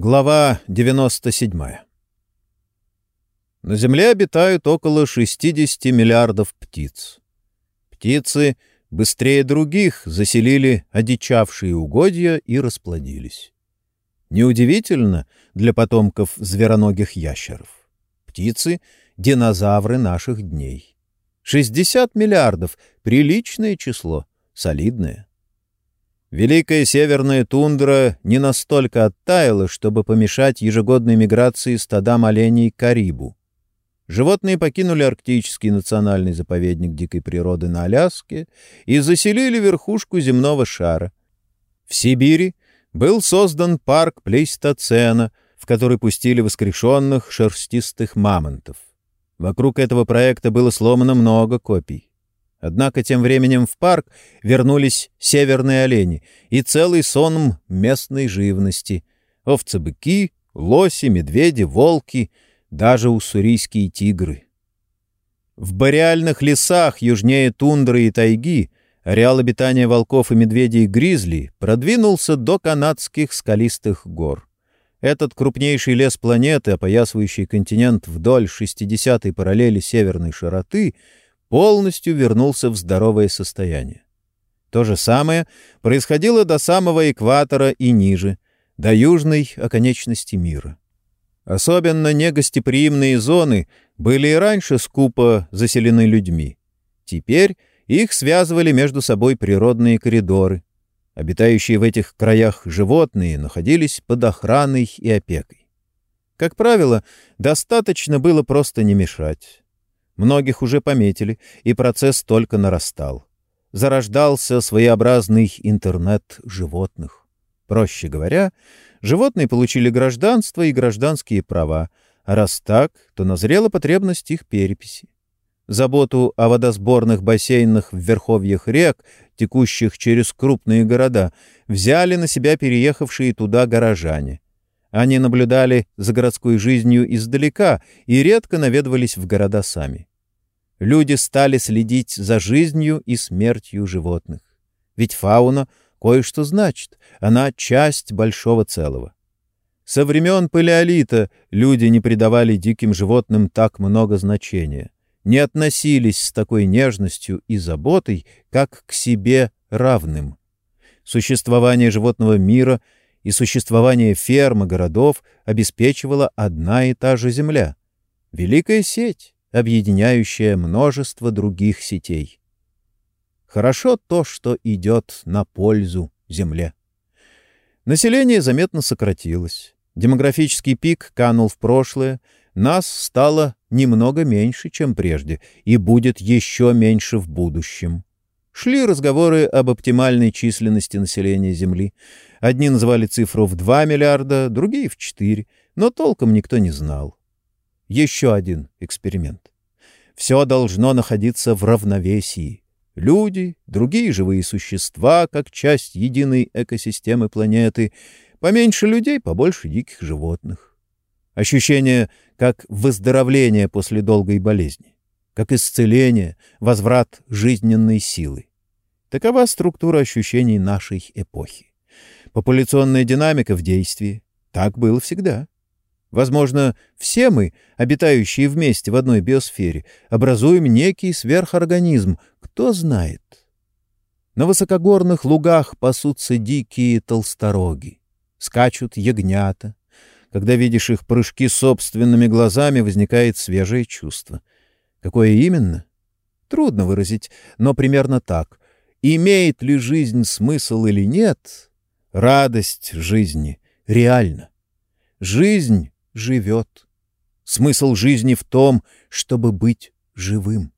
Глава 97. На Земле обитают около 60 миллиардов птиц. Птицы быстрее других заселили одичавшие угодья и расплодились. Неудивительно для потомков звероногих ящеров. Птицы — динозавры наших дней. 60 миллиардов — приличное число, солидное. Великая северная тундра не настолько оттаяла, чтобы помешать ежегодной миграции стадам оленей к Карибу. Животные покинули арктический национальный заповедник дикой природы на Аляске и заселили верхушку земного шара. В Сибири был создан парк Плейстоцена, в который пустили воскрешенных шерстистых мамонтов. Вокруг этого проекта было сломано много копий. Однако тем временем в парк вернулись северные олени и целый сонм местной живности. Овцы-быки, лоси, медведи, волки, даже уссурийские тигры. В бореальных лесах южнее тундры и тайги ареал обитания волков и медведей гризли продвинулся до канадских скалистых гор. Этот крупнейший лес планеты, опоясывающий континент вдоль 60-й параллели северной широты — полностью вернулся в здоровое состояние. То же самое происходило до самого экватора и ниже, до южной оконечности мира. Особенно негостеприимные зоны были и раньше скупо заселены людьми. Теперь их связывали между собой природные коридоры. Обитающие в этих краях животные находились под охраной и опекой. Как правило, достаточно было просто не мешать. Многих уже пометили, и процесс только нарастал. Зарождался своеобразный интернет животных. Проще говоря, животные получили гражданство и гражданские права, а раз так, то назрела потребность их переписи. Заботу о водосборных бассейнах в верховьях рек, текущих через крупные города, взяли на себя переехавшие туда горожане. Они наблюдали за городской жизнью издалека и редко наведывались в города сами люди стали следить за жизнью и смертью животных. Ведь фауна кое-что значит, она часть большого целого. Со времен палеолита люди не придавали диким животным так много значения, не относились с такой нежностью и заботой, как к себе равным. Существование животного мира и существование ферм и городов обеспечивала одна и та же земля — великая сеть, объединяющая множество других сетей. Хорошо то, что идет на пользу Земле. Население заметно сократилось. Демографический пик канул в прошлое, нас стало немного меньше, чем прежде, и будет еще меньше в будущем. Шли разговоры об оптимальной численности населения Земли. Одни называли цифру в 2 миллиарда, другие — в 4, но толком никто не знал. Еще один эксперимент. Все должно находиться в равновесии. Люди, другие живые существа, как часть единой экосистемы планеты, поменьше людей, побольше диких животных. Ощущение как выздоровление после долгой болезни, как исцеление, возврат жизненной силы. Такова структура ощущений нашей эпохи. Популяционная динамика в действии. Так было всегда. Возможно, все мы, обитающие вместе в одной биосфере, образуем некий сверхорганизм, кто знает. На высокогорных лугах пасутся дикие толстороги, скачут ягнята. Когда видишь их прыжки собственными глазами, возникает свежее чувство. Какое именно? Трудно выразить, но примерно так. Имеет ли жизнь смысл или нет, радость жизни реальна. Жизнь живет. Смысл жизни в том, чтобы быть живым.